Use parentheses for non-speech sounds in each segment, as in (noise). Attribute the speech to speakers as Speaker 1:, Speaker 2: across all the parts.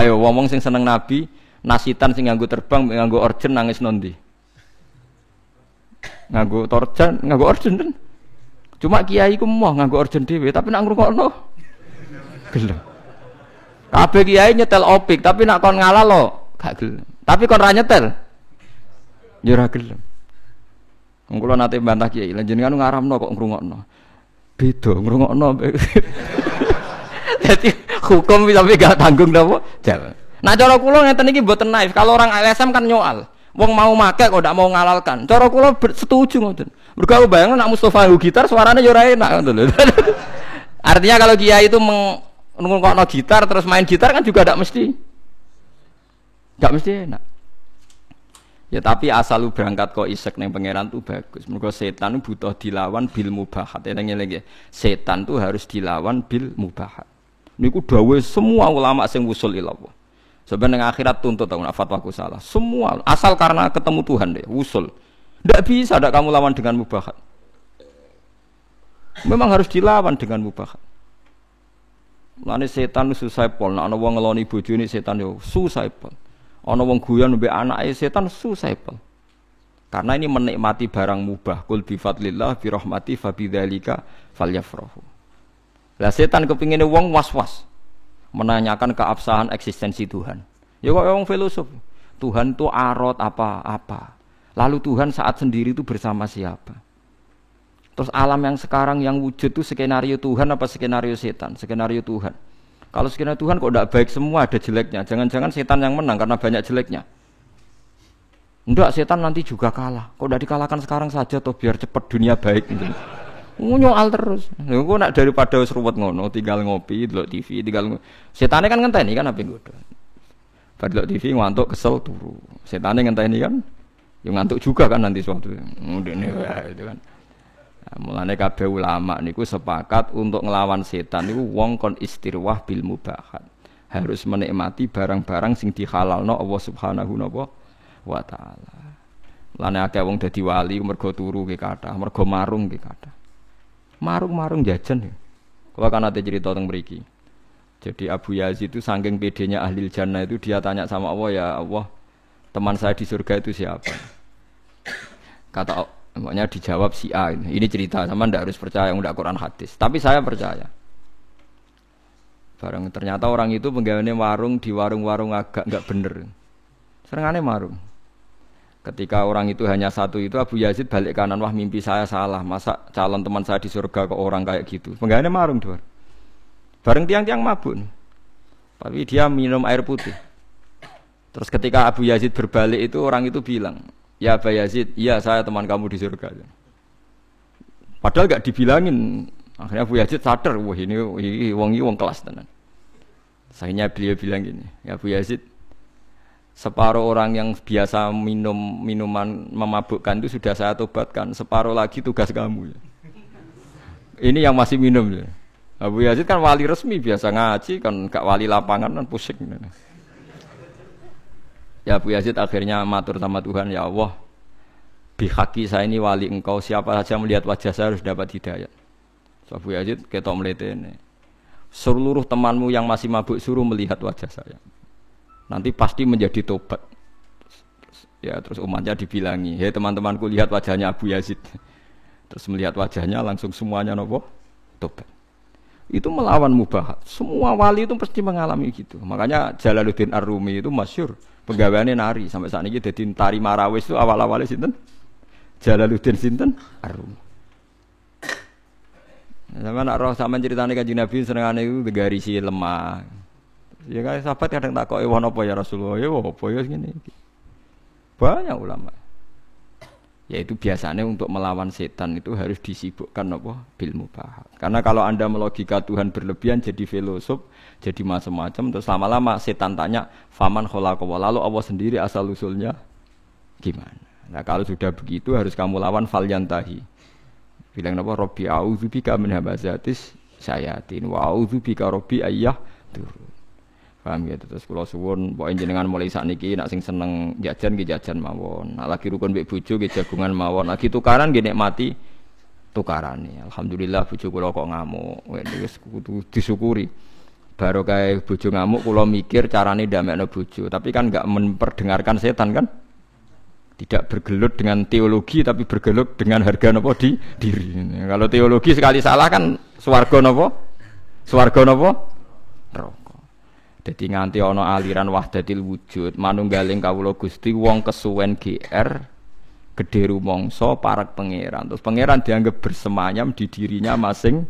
Speaker 1: Ayo wong sing seneng nabi, nasitan sing nganggo terbang nganggo orjen nangis nondi. Nganggo torjan, nganggo orjen kan. Cuma kiai ku mau nganggo orjen dhewe, tapi nak ngrungokno gelem. Kabeh kiai nyetel opik, tapi nak kon ngalah lo gak gelem. Tapi kon ra nyetel. Ya ora gelem. Kula nate bantah kiai, lan jenengan ngaramno kok ngrungokno. Beda ngrungokno. (laughs) (laughs) Hukum tapi gak tanggung napa? Jalan. Nah cara kula ngeten iki mboten naif. Kalau orang LSM kan nyoal. Wong mau make kok ndak mau ngalalkan. Cara kula setuju ngoten. Mergo aku bayangno nak Mustofa gitar suaranya yo ora enak ngoten. (laughs) Artinya kalau kiai itu meng no gitar terus main gitar kan juga tidak mesti tidak mesti enak ya tapi asal lu berangkat kok isek neng pangeran tuh bagus mereka setan butuh dilawan bil mubahat ya lagi setan tuh harus dilawan bil mubahat niku dawe semua ulama sing usul ilallah sebenarnya akhirat tuntut tahu fatwaku salah semua asal karena ketemu Tuhan deh usul tidak bisa tidak kamu lawan dengan mubahat memang harus dilawan dengan mubahat Lani setan susah pol, nak wong ngeloni bojone setan yo susah pol. Ana wong guyon mbek anake setan susah pol. Karena ini menikmati barang mubah. Kul bi fadlillah bi rahmati fa bidzalika falyafrahu. Lah setan kepingine wong was-was menanyakan keabsahan eksistensi Tuhan. Ya kok wong filosof. Tuhan itu arot apa-apa. Lalu Tuhan saat sendiri itu bersama siapa? Terus alam yang sekarang yang wujud itu skenario Tuhan apa skenario setan? Skenario Tuhan. Kalau skenario Tuhan kok tidak baik semua ada jeleknya. Jangan-jangan setan yang menang karena banyak jeleknya. Enggak, setan nanti juga kalah. Kok tidak dikalahkan sekarang saja toh biar cepat dunia baik gitu. Nyoal terus. Gue nak daripada seruat ngono, tinggal ngopi, delok TV, tinggal. Setannya kan ngenteni kan apa gue Pada TV ngantuk kesel turu. Setannya ngenteni kan, yang ngantuk juga kan nanti suatu. Udah nih itu kan. Nah, mulane kabeh ulama niku sepakat untuk ngelawan setan niku wong kon istirwah bil mubahat. Harus menikmati barang-barang sing dihalalno Allah Subhanahu wa taala. Mulane akeh wong dadi wali mergo turu ke kathah, mergo marung ke kathah. Marung-marung jajan ya. Kalau kan ada cerita tentang mriki. Jadi Abu Yazid itu saking pedenya ahli jannah itu dia tanya sama Allah ya Allah teman saya di surga itu siapa? Kata Makanya dijawab si A ini. Ini cerita sama ndak harus percaya ndak Quran hadis. Tapi saya percaya. Barang ternyata orang itu penggaweane warung di warung-warung agak nggak bener. Serengane marung. Ketika orang itu hanya satu itu Abu Yazid balik kanan wah mimpi saya salah masa calon teman saya di surga ke orang kayak gitu penggaweane marung dua bareng tiang-tiang mabuk tapi dia minum air putih terus ketika Abu Yazid berbalik itu orang itu bilang Ya Aba Yazid, iya saya teman kamu di surga. Padahal gak dibilangin. Akhirnya Abu Yazid sadar, wah ini, wong wong kelas tenan. Akhirnya beliau bilang gini, ya Abu Yazid, separuh orang yang biasa minum minuman memabukkan itu sudah saya tobatkan, separuh lagi tugas kamu. Ya. Ini yang masih minum ya. Abu Yazid kan wali resmi biasa ngaji kan gak wali lapangan kan pusing. Ya. Ya Abu Yazid akhirnya matur sama Tuhan, ya Allah, bihaki saya ini wali engkau, siapa saja melihat wajah saya harus dapat hidayah. So, Abu Yazid ketok ini. Seluruh temanmu yang masih mabuk suruh melihat wajah saya. Nanti pasti menjadi tobat. Ya terus umatnya dibilangi, hei teman-temanku lihat wajahnya Abu Yazid. Terus melihat wajahnya langsung semuanya nopo tobat. Itu melawan mubahat. Semua wali itu pasti mengalami gitu. Makanya Jalaluddin Ar-Rumi itu masyur penggaweane nari sampai saat ini jadi tari marawis itu awal-awalnya sinten Jalaluddin sinten Arum sama nak roh sama ceritanya kaji Nabi senengane itu si lemah ya kan sahabat kadang tak kok ewan apa ya Rasulullah? Ya apa ya gini banyak ulama. Yaitu biasanya untuk melawan setan itu harus disibukkan apa bil mubah. Karena kalau anda melogika Tuhan berlebihan jadi filosof jadi macam-macam terus lama-lama setan tanya faman kholaqawa lalu Allah sendiri asal usulnya gimana? Nah kalau sudah begitu harus kamu lawan fal yantahi bilang apa Robbi a'udzubika min hamazatis sayatin wa a'udzubika Robbi ayyah turun Paham gitu terus kula suwun pokoke jenengan mulai sakniki nak sing seneng jajan nggih jajan mawon. Nak lagi rukun mbek bojo nggih jagungan mawon. Lagi tukaran nggih nikmati tukarane. Alhamdulillah bojo kula kok ngamuk. Kudu disyukuri. baru kayak bojo ngamuk kula mikir carane ndamekno bojo tapi kan nggak memperdengarkan setan kan tidak bergelut dengan teologi tapi bergelut dengan harga nopo di diri kalau teologi sekali salah kan swarga nopo swarga nopo rokok jadi nganti ono aliran wahdatil wujud manunggaling kawula Gusti wong kesuwen GR gede rumongso parak pangeran. Terus pangeran dianggap bersemayam di dirinya masing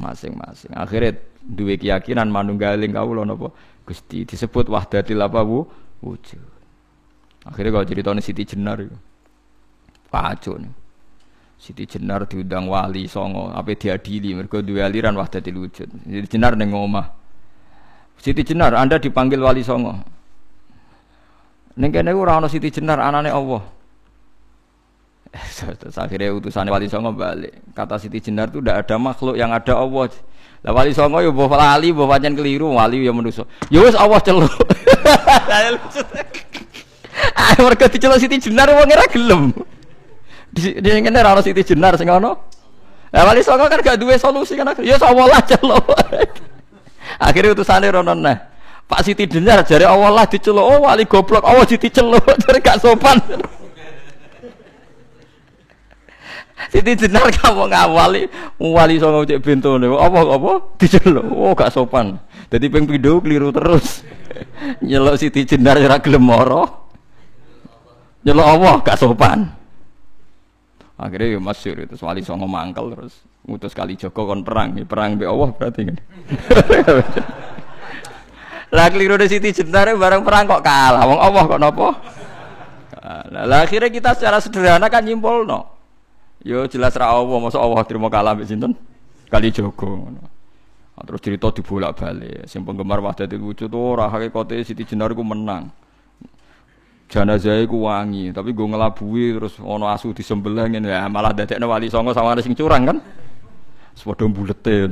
Speaker 1: masing-masing. Akhirnya dua keyakinan manunggaling kau loh nopo gusti disebut wahdatil apa bu? Wujud. Akhirnya kalau cerita Siti Jenar itu pacu nih Siti Jenar diundang wali songo apa diadili? Mereka dua aliran wahdatil wujud. Siti Jenar neng omah Siti Jenar anda dipanggil wali songo neng kene ora ana Siti Jenar anane Allah Terus akhirnya utusan Wali Songo balik. Kata Siti Jenar itu tidak ada makhluk yang ada Allah. Lah Wali Songo ya bawa lali, bawa pancen keliru, wali ya manusa. Ya wis Allah celuk. (laughs) Ah mergo diceluk Siti Jenar wong ora gelem. Di ngene ora Siti Jenar sing. Lah Wali Songo kan gak duwe solusi kan. Allah lah celuk. (laughs) Akhirnya utusane rono nah. Pak Siti Jenar jare Allah lah diceluk. Oh wali goblok, Allah diceluk. (laughs) Jare gak sopan. (laughs) Siti jenar kamu ngawali wali songo cek bentone. Apa apa diceluk. Oh gak sopan. Jadi ping pindho keliru terus. (laughs) Nyelok Siti jenar ora gelem moro. Nyelok apa gak sopan. Ya itu wali songo mangkel terus ngutus kali Joko kon perang, ya perang be Allah berarti kan. (laughs) Lah keliru di Siti jenar bareng perang kok kalah. Wong Allah kok nopo? Lah akhirnya kita secara sederhana kan nyimpul no. Yo jelas ra Allah, masa Allah terima kalah mbek sinten? Kali Joko terus cerita dibolak-balik. Sing penggemar Wahdatul Wujud ora hakikate Siti Jenar iku menang. Jenazah iku wangi, tapi gue ngelabui terus ono asu disembelih ngene ya malah dadekno wali songo sama sing curang kan. Sepodo bulete.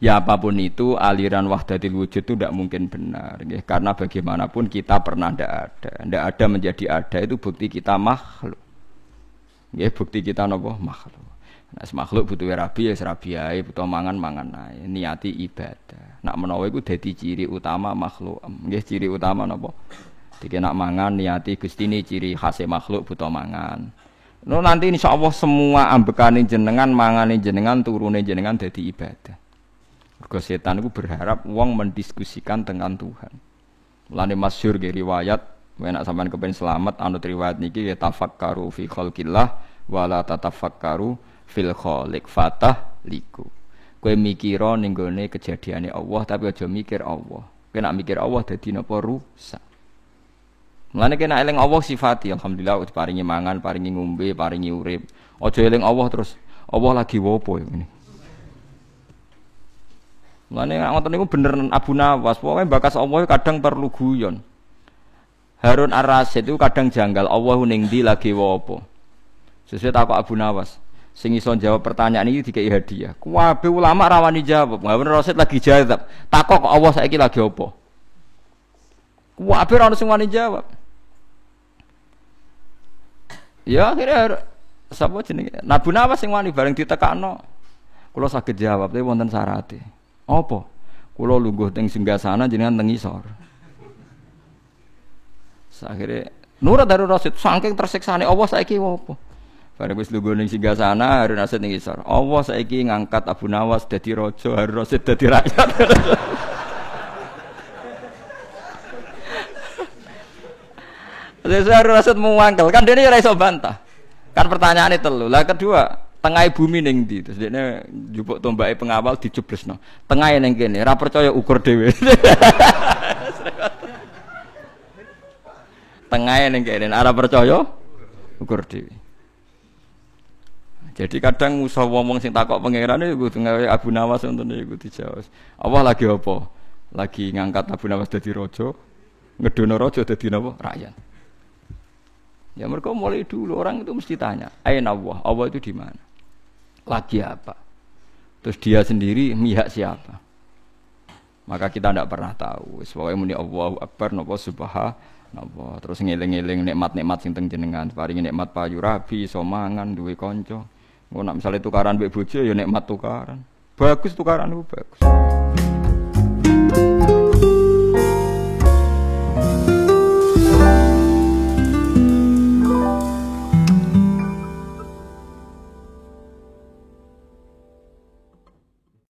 Speaker 1: Ya apa pun itu aliran wahdatil wujud itu tidak mungkin benar ya. karena bagaimanapun kita pernah tidak ada tidak ada menjadi ada itu bukti kita makhluk Ya bukti kita nopo makhluk. Nah, makhluk butuh rabi ya rabi ae, butuh mangan mangan ae, niati ibadah. Nak menawa iku dadi ciri utama makhluk. Nggih ciri utama nopo? Dike nak mangan niati Gusti ciri khas makhluk butuh mangan. No, nanti insya Allah semua ambekane jenengan, mangane jenengan, turune jenengan dadi ibadah. Mergo setan itu berharap uang mendiskusikan dengan Tuhan. Mulane masyhur riwayat Wenak sampean kepen selamat anut riwayat niki ya tafakkaru fi khalqillah wala tatafakkaru fil khaliq fatah liku. Kowe mikira ning gone kejadiane Allah tapi aja mikir Allah. Kowe nak mikir Allah dadi napa rusak. Mulane kena eling Allah sifati alhamdulillah paringi mangan, paringi ngombe, paringi urip. Aja eling Allah terus Allah lagi wopo ini. Mulane ngoten niku bener Abu Nawas, pokoke bakas Allah kadang perlu guyon. Harun Ar-Rasyid itu kadang janggal Allah ning di lagi wopo. Sesuai takut Abu Nawas. Sing iso jawab pertanyaan ini dikai hadiah. Kuwabe ulama rawani jawab. Harun Ar-Rasyid lagi jawab. Takok kok Allah saiki lagi opo? Kuwabe ora ono sing wani jawab. Ya akhirnya sapa jenenge? Nabi Nawas sing wani bareng ditekakno. Kula saged jawab tapi wonten syaraté. Apa? Kula lungguh teng singgasana jenengan teng isor. Akhirnya nurut dari Rasid saking tersiksa nih Allah saiki apa? Bareng wis lugu ning singgah sana Harun Rasid ning isor. Allah saiki ngangkat Abu Nawas dadi raja, Harun Rasid dadi rakyat. (laughs) Rasid muangkel kan dia iso bantah. Kan pertanyaannya telu. Lah kedua, tengah bumi ning ndi? Terus dia jupuk tombake pengawal dijublesno. Tengah ning kene, ora percaya ukur dhewe. (laughs) tengah yang kene arah percaya ukur dewi jadi kadang usah ngomong sing takok pangeran itu tengah Abu Nawas untuk itu dijawab Allah lagi apa lagi ngangkat Abu Nawas jadi rojo ngedono rojo jadi apa rakyat ya mereka mulai dulu orang itu mesti tanya ayo Allah Allah itu di mana lagi apa terus dia sendiri mihak siapa maka kita tidak pernah tahu sebabnya muni Allah Akbar nopo subhanahu Napa terus ngeling-eling nikmat-nikmat sing teng jenengan, paringi nikmat payu rabi, iso mangan, duwe kanca. Ngono misalnya tukaran mbek ya nikmat tukaran. Bagus tukaran itu bagus.